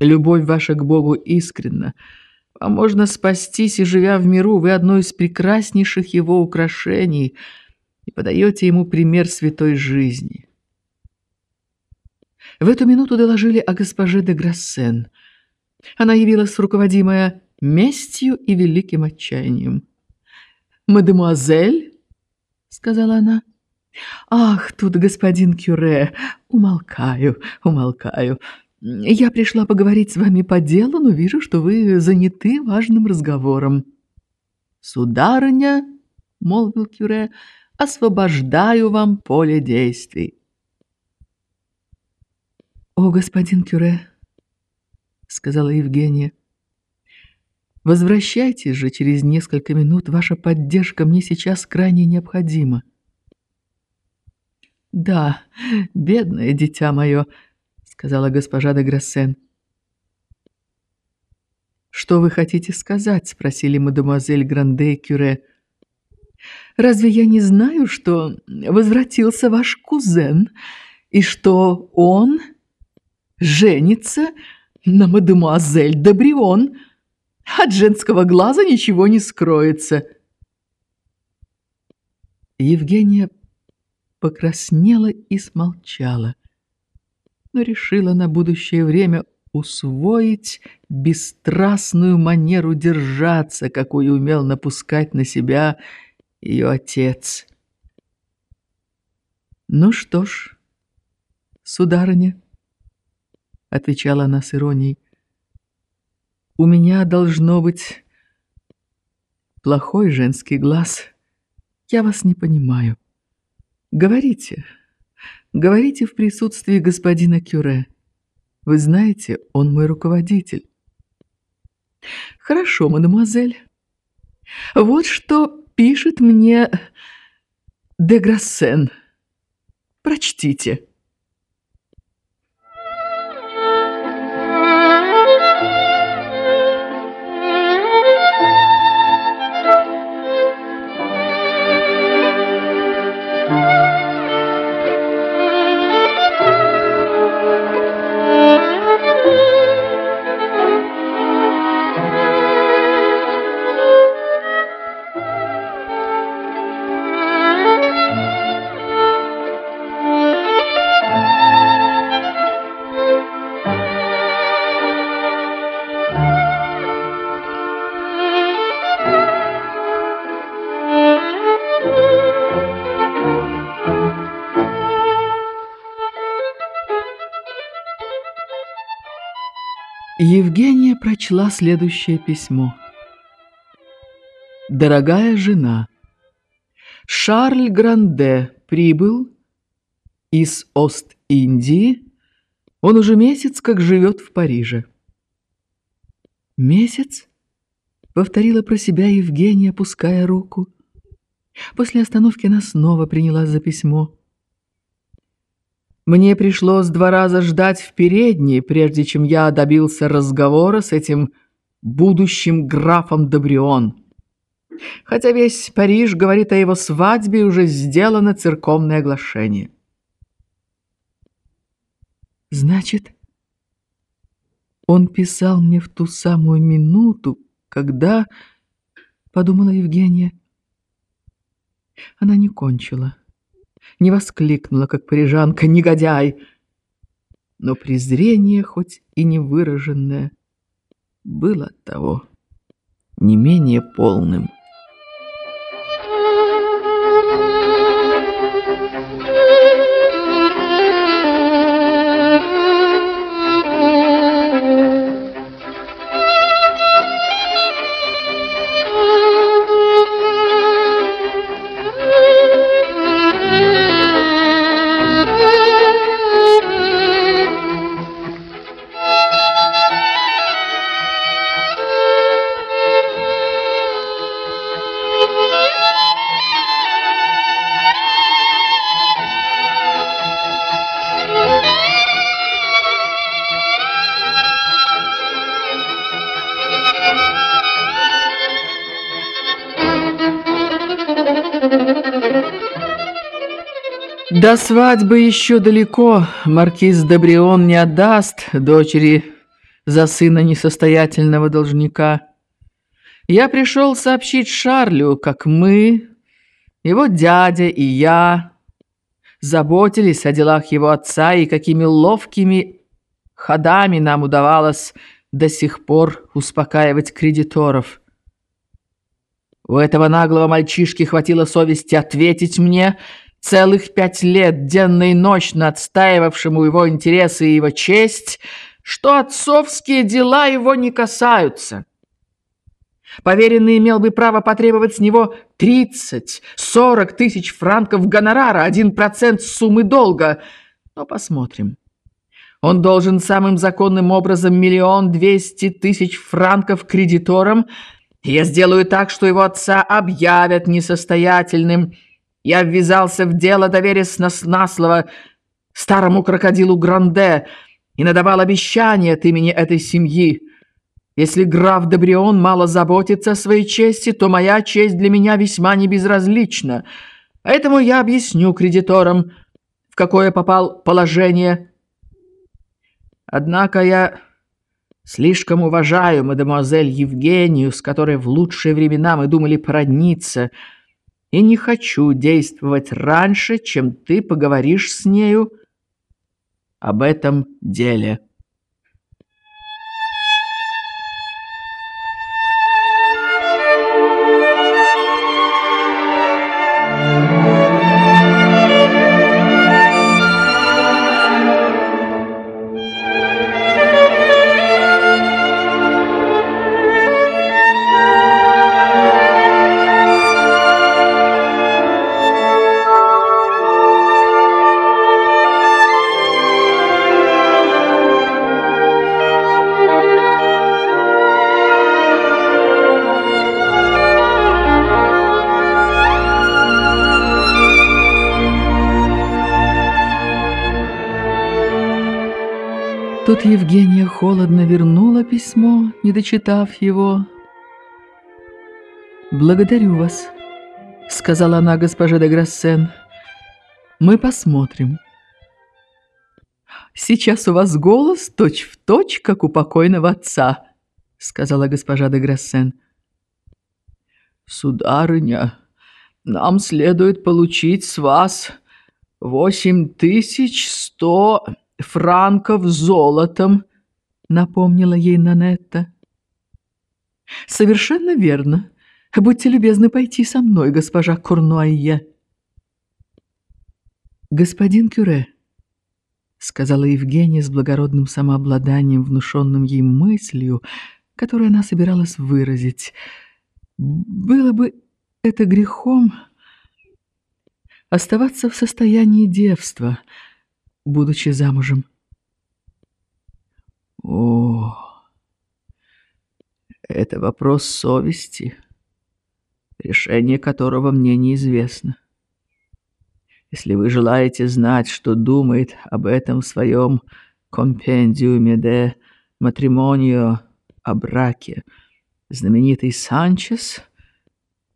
Любовь ваша к Богу искренна. А можно спастись, и живя в миру, вы одно из прекраснейших его украшений и подаете ему пример святой жизни. В эту минуту доложили о госпоже де Грассен. Она явилась руководимая местью и великим отчаянием. «Мадемуазель», — сказала она, — «ах, тут господин Кюре, умолкаю, умолкаю». Я пришла поговорить с вами по делу, но вижу, что вы заняты важным разговором. Сударыня, — молвил Кюре, — освобождаю вам поле действий. О, господин Кюре, — сказала Евгения, — возвращайтесь же через несколько минут, ваша поддержка мне сейчас крайне необходима. Да, бедное дитя мое, — сказала госпожа де Грассен. «Что вы хотите сказать?» — спросили мадемуазель Гранде и Кюре. «Разве я не знаю, что возвратился ваш кузен, и что он женится на мадемуазель Добрион? От женского глаза ничего не скроется». Евгения покраснела и смолчала но решила на будущее время усвоить бесстрастную манеру держаться, какую умел напускать на себя ее отец. «Ну что ж, сударыня», — отвечала она с иронией, — «у меня должно быть плохой женский глаз. Я вас не понимаю. Говорите». Говорите в присутствии господина Кюре. Вы знаете, он мой руководитель. Хорошо, мадемуазель. Вот что пишет мне Деграссен. Прочтите. Евгения прочла следующее письмо. «Дорогая жена, Шарль Гранде прибыл из Ост-Индии. Он уже месяц как живет в Париже». «Месяц?» — повторила про себя Евгения, опуская руку. После остановки она снова принялась за письмо. Мне пришлось два раза ждать в передней, прежде чем я добился разговора с этим будущим графом Добрион. Хотя весь Париж говорит о его свадьбе, уже сделано церковное оглашение. Значит, он писал мне в ту самую минуту, когда, подумала Евгения, она не кончила не воскликнула, как парижанка, «Негодяй!» Но презрение, хоть и невыраженное, было того не менее полным. До свадьбы еще далеко. Маркиз Добрион не отдаст дочери за сына несостоятельного должника. Я пришел сообщить Шарлю, как мы, его дядя и я, заботились о делах его отца и какими ловкими ходами нам удавалось до сих пор успокаивать кредиторов. У этого наглого мальчишки хватило совести ответить мне целых пять лет, денно и ночно отстаивавшему его интересы и его честь, что отцовские дела его не касаются. Поверенный имел бы право потребовать с него 30-40 тысяч франков гонорара, один процент суммы долга. Но посмотрим. Он должен самым законным образом миллион двести тысяч франков кредиторам. Я сделаю так, что его отца объявят несостоятельным. Я ввязался в дело, доверясь на, слово старому крокодилу Гранде и надавал обещание от имени этой семьи. Если граф Добрион мало заботится о своей чести, то моя честь для меня весьма небезразлична. Поэтому я объясню кредиторам, в какое попал положение. Однако я слишком уважаю мадемуазель Евгению, с которой в лучшие времена мы думали породниться, и не хочу действовать раньше, чем ты поговоришь с нею об этом деле». Тут Евгения холодно вернула письмо, не дочитав его. «Благодарю вас», — сказала она госпоже де Грассен. «Мы посмотрим». «Сейчас у вас голос точь-в-точь, точь, как у покойного отца», — сказала госпожа де Грассен. «Сударыня, нам следует получить с вас восемь тысяч сто...» франков золотом», — напомнила ей Нанетта. «Совершенно верно. Будьте любезны пойти со мной, госпожа Курнуайе». «Господин Кюре», — сказала Евгения с благородным самообладанием, внушенным ей мыслью, которую она собиралась выразить, «было бы это грехом оставаться в состоянии девства» будучи замужем. О, это вопрос совести, решение которого мне неизвестно. Если вы желаете знать, что думает об этом в своем компендиуме де матримонио о браке знаменитый Санчес,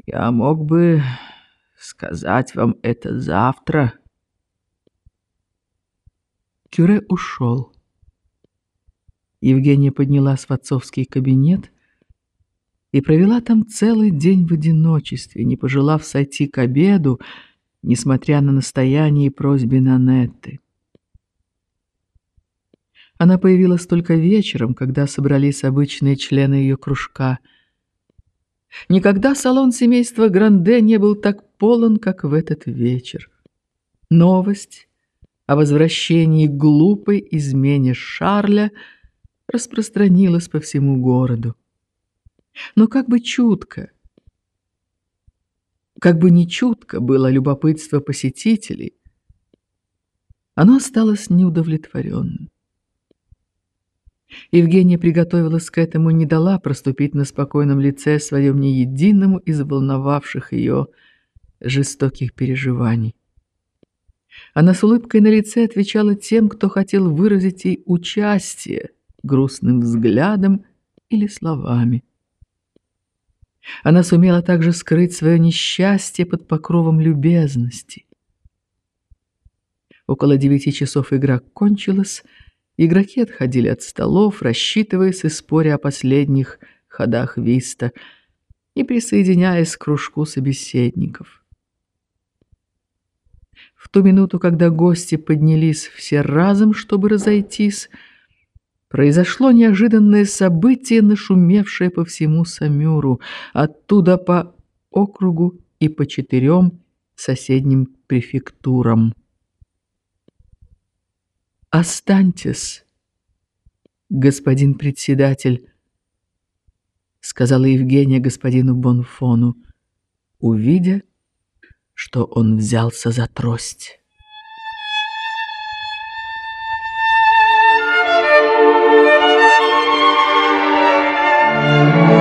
я мог бы сказать вам это завтра, Кюре ушел. Евгения поднялась в отцовский кабинет и провела там целый день в одиночестве, не пожелав сойти к обеду, несмотря на настояние и просьбы Нанетты. Она появилась только вечером, когда собрались обычные члены ее кружка. Никогда салон семейства Гранде не был так полон, как в этот вечер. Новость о возвращении глупой измене Шарля распространилась по всему городу. Но как бы чутко, как бы не чутко было любопытство посетителей, оно осталось неудовлетворенным. Евгения приготовилась к этому и не дала проступить на спокойном лице своем не единому из волновавших ее жестоких переживаний. Она с улыбкой на лице отвечала тем, кто хотел выразить ей участие грустным взглядом или словами. Она сумела также скрыть свое несчастье под покровом любезности. Около девяти часов игра кончилась, Игроки отходили от столов, рассчитываясь и споря о последних ходах виста и присоединяясь к кружку собеседников. В ту минуту, когда гости поднялись все разом, чтобы разойтись, произошло неожиданное событие, нашумевшее по всему Самюру, оттуда по округу и по четырем соседним префектурам. «Останьтесь, господин председатель», — сказала Евгения господину Бонфону, увидя, что он взялся за трость. При этом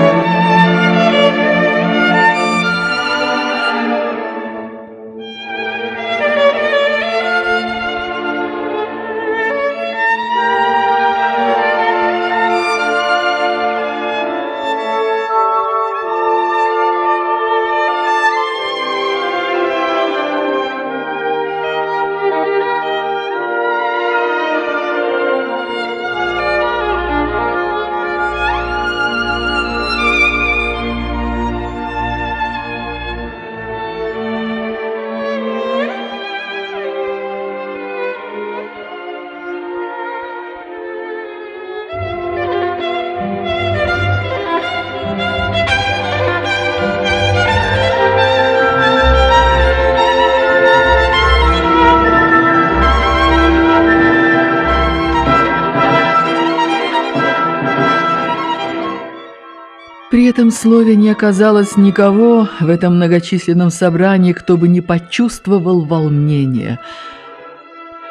слове не оказалось никого в этом многочисленном собрании, кто бы не почувствовал волнения.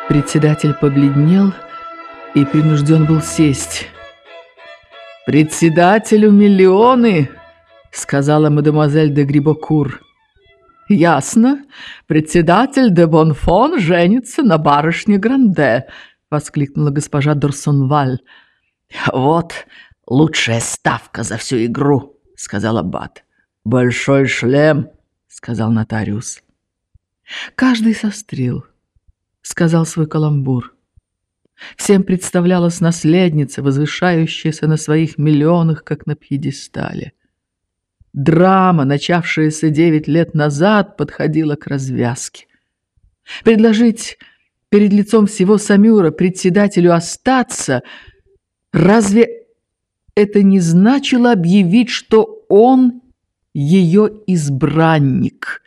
Председатель побледнел и принужден был сесть. «Председателю миллионы!» — сказала мадемуазель де Грибокур. «Ясно. Председатель де Бонфон женится на барышне Гранде», — воскликнула госпожа Дорсонваль. «Вот лучшая ставка за всю игру», — сказал Аббат. «Большой шлем», — сказал нотариус. Каждый сострил, — сказал свой каламбур. Всем представлялась наследница, возвышающаяся на своих миллионах, как на пьедестале. Драма, начавшаяся девять лет назад, подходила к развязке. Предложить перед лицом всего Самюра председателю остаться, разве это не значило объявить, что он ее избранник.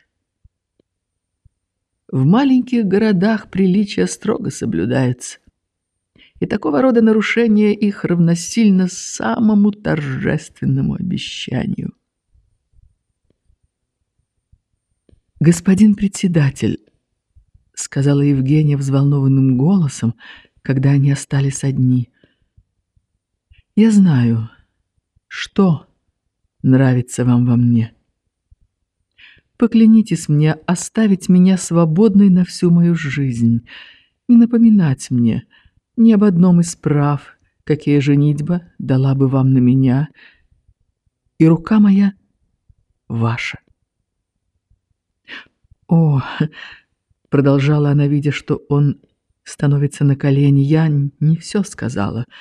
В маленьких городах приличия строго соблюдаются, и такого рода нарушение их равносильно самому торжественному обещанию. «Господин председатель», — сказала Евгения взволнованным голосом, когда они остались одни, — я знаю, что нравится вам во мне. Поклянитесь мне оставить меня свободной на всю мою жизнь, не напоминать мне ни об одном из прав, какие женитьба дала бы вам на меня, и рука моя ваша. О, продолжала она, видя, что он становится на колени, я не все сказала —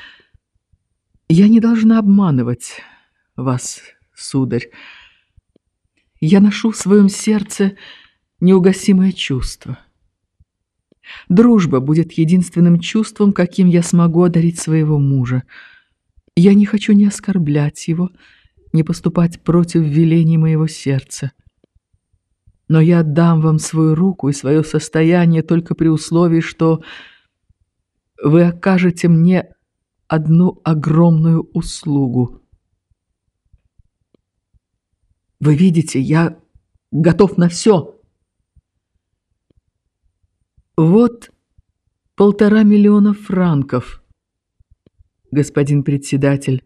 я не должна обманывать вас, сударь. Я ношу в своем сердце неугасимое чувство. Дружба будет единственным чувством, каким я смогу одарить своего мужа. Я не хочу ни оскорблять его, ни поступать против велений моего сердца. Но я отдам вам свою руку и свое состояние только при условии, что вы окажете мне одну огромную услугу. Вы видите, я готов на все. Вот полтора миллиона франков, господин председатель,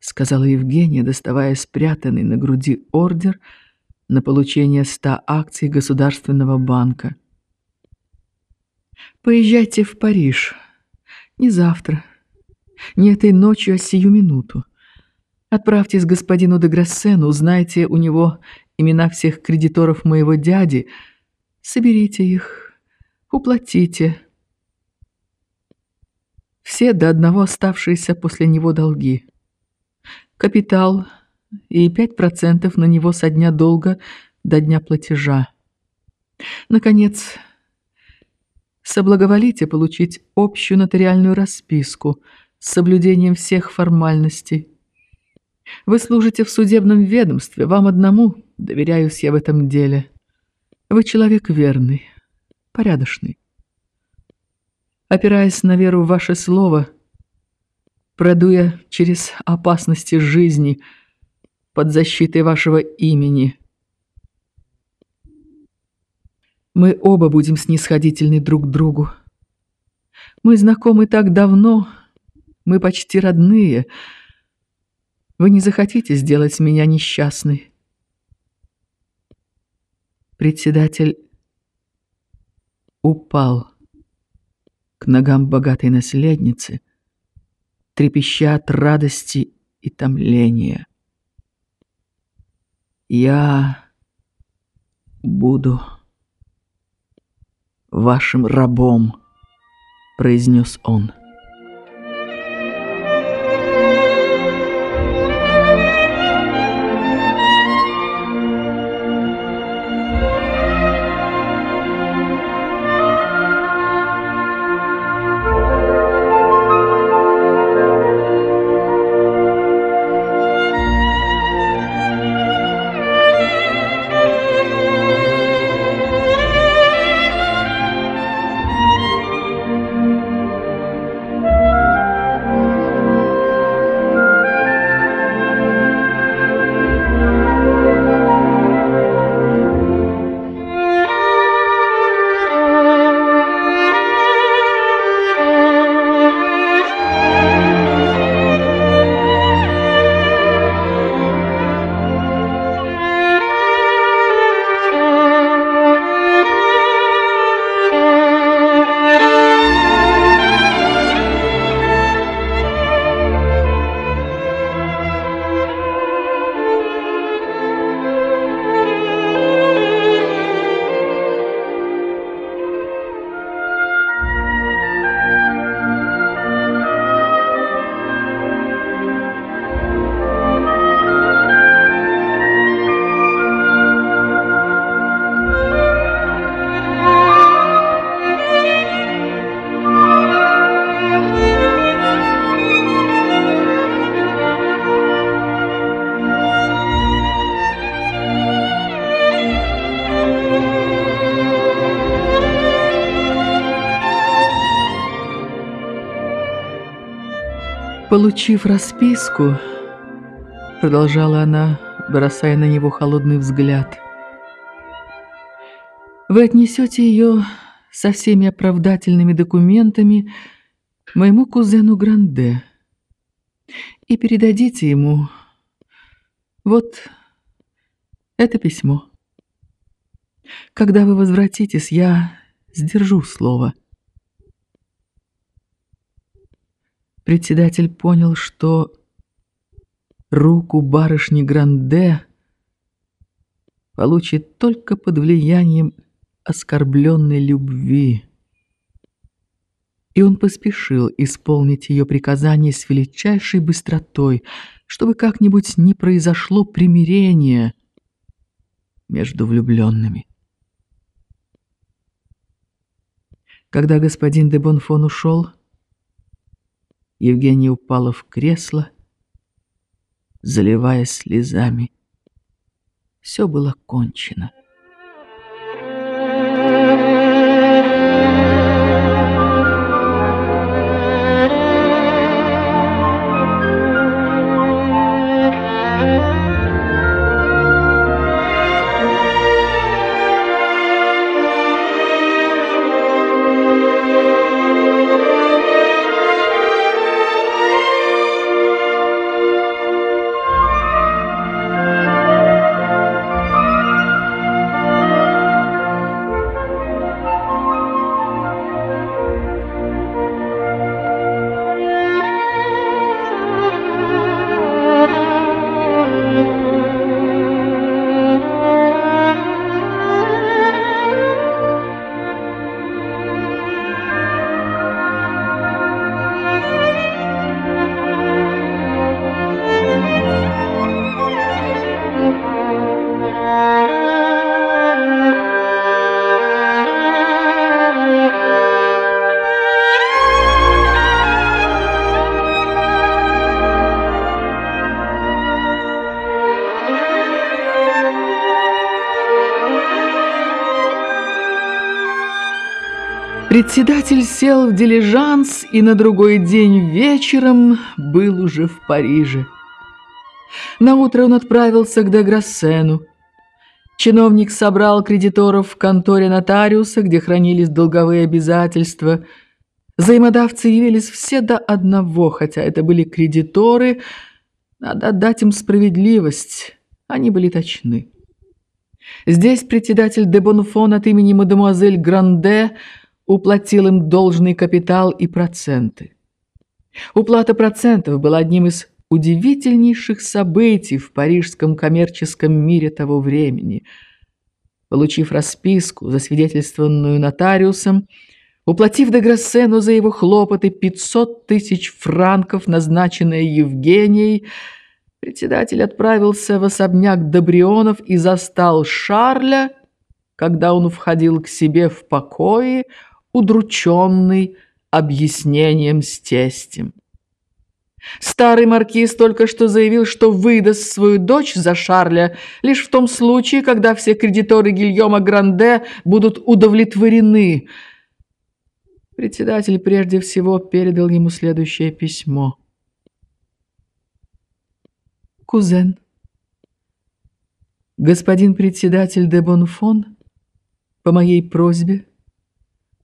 сказала Евгения, доставая спрятанный на груди ордер на получение ста акций Государственного банка. Поезжайте в Париж. Не завтра, не этой ночью, а сию минуту. Отправьтесь к господину де Грассену, узнайте у него имена всех кредиторов моего дяди, соберите их, уплатите. все до одного оставшиеся после него долги. Капитал и 5% на него со дня долга до дня платежа. Наконец, соблаговолите получить общую нотариальную расписку с соблюдением всех формальностей. Вы служите в судебном ведомстве, вам одному доверяюсь я в этом деле. Вы человек верный, порядочный. Опираясь на веру в ваше слово, продуя через опасности жизни под защитой вашего имени, мы оба будем снисходительны друг к другу. Мы знакомы так давно, мы почти родные. Вы не захотите сделать меня несчастной. Председатель упал к ногам богатой наследницы, трепеща от радости и томления. Я буду вашим рабом, произнес он. Получив расписку, продолжала она, бросая на него холодный взгляд, вы отнесете ее со всеми оправдательными документами моему кузену Гранде и передадите ему вот это письмо. Когда вы возвратитесь, я сдержу слово. Председатель понял, что руку барышни Гранде получит только под влиянием оскорбленной любви. И он поспешил исполнить ее приказание с величайшей быстротой, чтобы как-нибудь не произошло примирение между влюбленными. Когда господин де Бонфон ушел, Евгения упала в кресло, заливаясь слезами. Все было кончено. Председатель сел в дилижанс и на другой день вечером был уже в Париже. Наутро он отправился к Деграссену. Чиновник собрал кредиторов в конторе нотариуса, где хранились долговые обязательства. Взаимодавцы явились все до одного, хотя это были кредиторы. Надо отдать им справедливость. Они были точны. Здесь председатель де Бонфон от имени мадемуазель Гранде уплатил им должный капитал и проценты. Уплата процентов была одним из удивительнейших событий в парижском коммерческом мире того времени. Получив расписку, засвидетельствованную нотариусом, уплатив Деграссену за его хлопоты 500 тысяч франков, назначенные Евгенией, председатель отправился в особняк Добрионов и застал Шарля, когда он входил к себе в покое, удрученный объяснением с тестем. Старый маркиз только что заявил, что выдаст свою дочь за Шарля лишь в том случае, когда все кредиторы Гильома Гранде будут удовлетворены. Председатель прежде всего передал ему следующее письмо. «Кузен, господин председатель де Бонфон по моей просьбе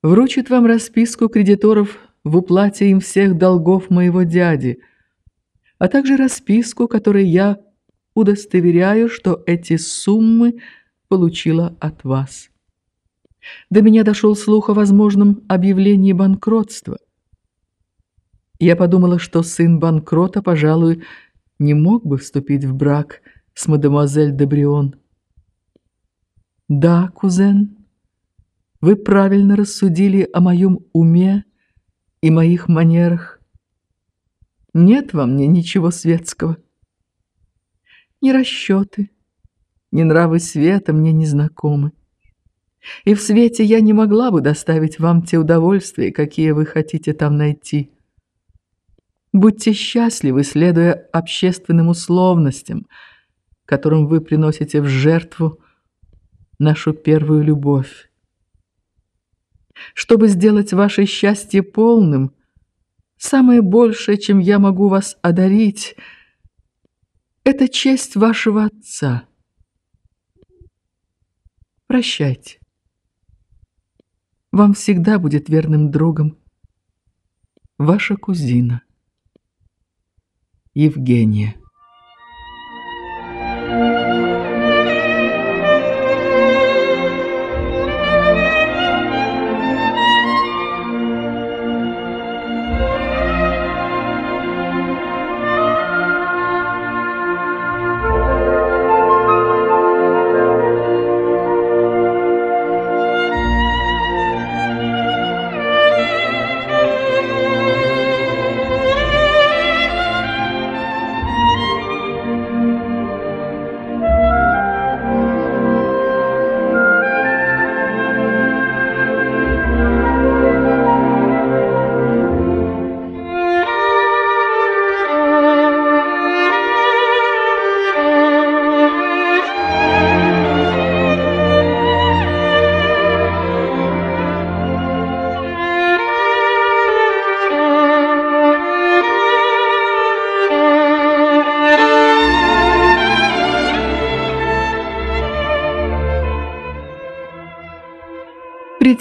вручит вам расписку кредиторов в уплате им всех долгов моего дяди, а также расписку, которой я удостоверяю, что эти суммы получила от вас. До меня дошел слух о возможном объявлении банкротства. Я подумала, что сын банкрота, пожалуй, не мог бы вступить в брак с мадемуазель Дебрион. Да, кузен, вы правильно рассудили о моем уме и моих манерах. Нет во мне ничего светского. Ни расчеты, ни нравы света мне не знакомы. И в свете я не могла бы доставить вам те удовольствия, какие вы хотите там найти. Будьте счастливы, следуя общественным условностям, которым вы приносите в жертву нашу первую любовь. Чтобы сделать ваше счастье полным, самое большее, чем я могу вас одарить, это честь вашего отца. Прощайте. Вам всегда будет верным другом ваша кузина Евгения.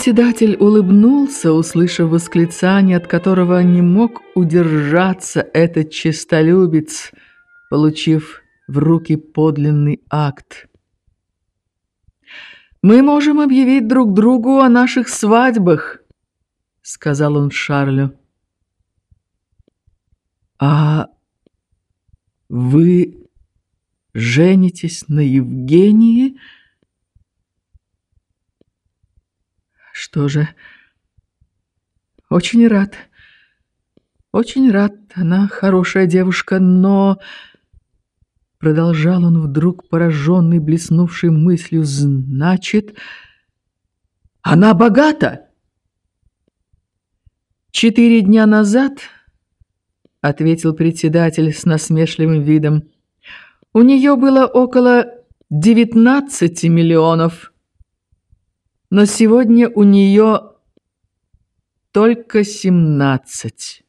Председатель улыбнулся, услышав восклицание, от которого не мог удержаться этот честолюбец, получив в руки подлинный акт. «Мы можем объявить друг другу о наших свадьбах», — сказал он Шарлю. «А вы женитесь на Евгении?» Что же, очень рад, очень рад, она хорошая девушка, но... Продолжал он вдруг, пораженный, блеснувшей мыслью, значит, она богата. Четыре дня назад, ответил председатель с насмешливым видом, у нее было около девятнадцати миллионов но сегодня у нее только семнадцать.